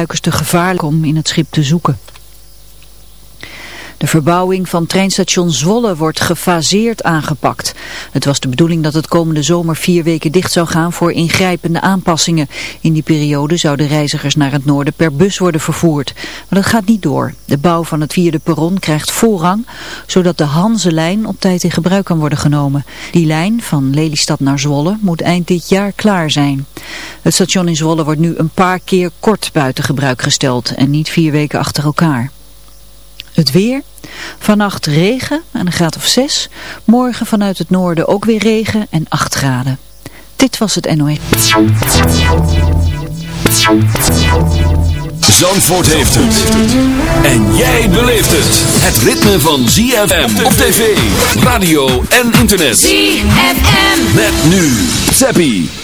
gebruikers te gevaarlijk om in het schip te zoeken. De verbouwing van treinstation Zwolle wordt gefaseerd aangepakt. Het was de bedoeling dat het komende zomer vier weken dicht zou gaan voor ingrijpende aanpassingen. In die periode zouden reizigers naar het noorden per bus worden vervoerd. Maar dat gaat niet door. De bouw van het vierde perron krijgt voorrang, zodat de Hanselijn op tijd in gebruik kan worden genomen. Die lijn van Lelystad naar Zwolle moet eind dit jaar klaar zijn. Het station in Zwolle wordt nu een paar keer kort buiten gebruik gesteld en niet vier weken achter elkaar. Het weer. Vannacht regen en een graad of 6. Morgen vanuit het noorden ook weer regen en 8 graden. Dit was het NOS. Zandvoort heeft het. En jij beleeft het. Het ritme van ZFM op tv, radio en internet. ZFM. Met nu. Seppi.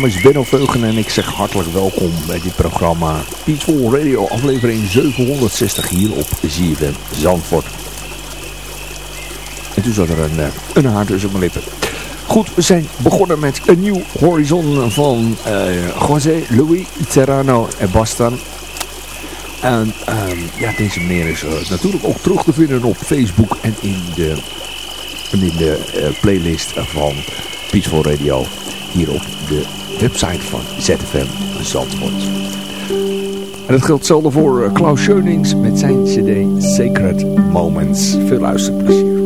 Naam is Benno Veugen en ik zeg hartelijk welkom bij dit programma Peaceful Radio aflevering 760 hier op ZFM Zandvoort. En toen zat er een, eh, een haar tussen mijn lippen. Goed, we zijn begonnen met een nieuw horizon van uh, José Luis Terrano en Bastan. En ehm, ja, deze meneer is uh, natuurlijk ook terug te vinden op Facebook en in de, in de playlist van Peaceful Radio hier op de website van ZFM Zandvoort. En dat geldt hetzelfde voor eh, Klaus Schönings met zijn cd Sacred Moments. Veel luisterplezier.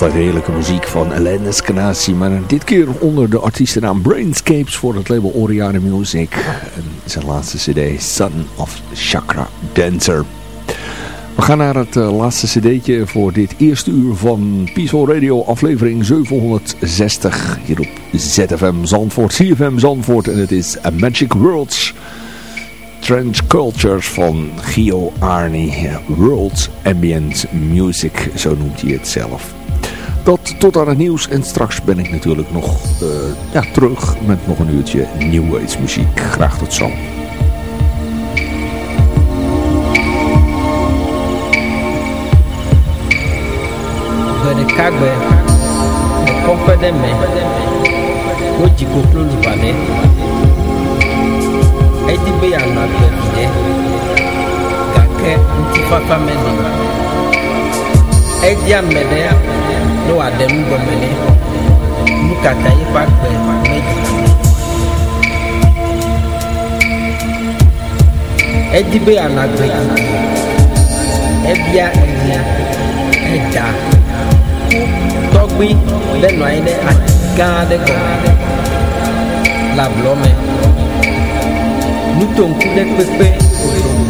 Altijd heerlijke muziek van Alain Eskenazi. Maar dit keer onder de artiestennaam Brainscapes voor het label Oriana Music. En zijn laatste cd, Son of Chakra Dancer. We gaan naar het uh, laatste cd'tje voor dit eerste uur van Peaceful Radio aflevering 760. Hier op ZFM Zandvoort, CFM Zandvoort. En het is A Magic Worlds Trench Cultures van Gio Arni. World Ambient Music, zo noemt hij het zelf. Tot aan het nieuws. En straks ben ik natuurlijk nog uh, ja, terug met nog een uurtje New Age muziek. Graag tot zo. Àná àgbẹ̀fìdẹ́ gàkẹ́ ntìfáfá mẹ́lẹ̀ ẹ̀dí ne wòaɖe nugɔme nɛ nu katã yi ƒe agbe mamedidi edi be anagbe ebia enyi eda tɔgbi ɖe nɔ anyi ɖe ati gã aɖe gɔme le ablɔ me. Nuto ŋku ɖe kpekpe. wòlò.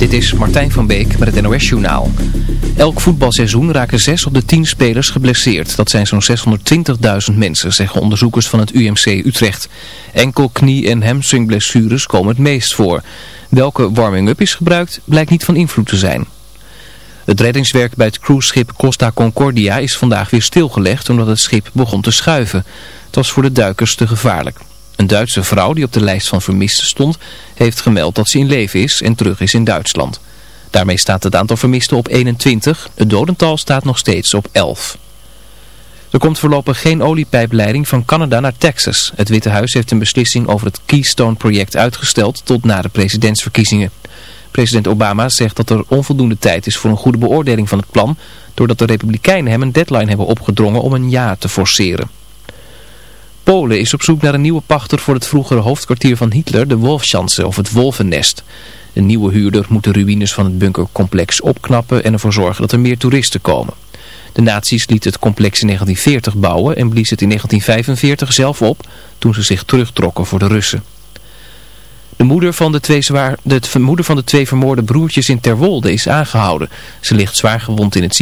Dit is Martijn van Beek met het NOS Journaal. Elk voetbalseizoen raken 6 op de 10 spelers geblesseerd. Dat zijn zo'n 620.000 mensen, zeggen onderzoekers van het UMC Utrecht. Enkel, knie- en hamstringblessures komen het meest voor. Welke warming-up is gebruikt, blijkt niet van invloed te zijn. Het reddingswerk bij het cruiseschip Costa Concordia is vandaag weer stilgelegd omdat het schip begon te schuiven. Het was voor de duikers te gevaarlijk. Een Duitse vrouw die op de lijst van vermisten stond, heeft gemeld dat ze in leven is en terug is in Duitsland. Daarmee staat het aantal vermisten op 21, het dodental staat nog steeds op 11. Er komt voorlopig geen oliepijpleiding van Canada naar Texas. Het Witte Huis heeft een beslissing over het Keystone-project uitgesteld tot na de presidentsverkiezingen. President Obama zegt dat er onvoldoende tijd is voor een goede beoordeling van het plan, doordat de Republikeinen hem een deadline hebben opgedrongen om een ja te forceren. Polen is op zoek naar een nieuwe pachter voor het vroegere hoofdkwartier van Hitler, de Wolfschanze of het Wolvennest. Een nieuwe huurder moet de ruïnes van het bunkercomplex opknappen en ervoor zorgen dat er meer toeristen komen. De nazi's lieten het complex in 1940 bouwen en blies het in 1945 zelf op toen ze zich terugtrokken voor de Russen. De moeder van de twee, zwaar, de moeder van de twee vermoorde broertjes in Terwolde is aangehouden. Ze ligt zwaar gewond in het ziekenhuis.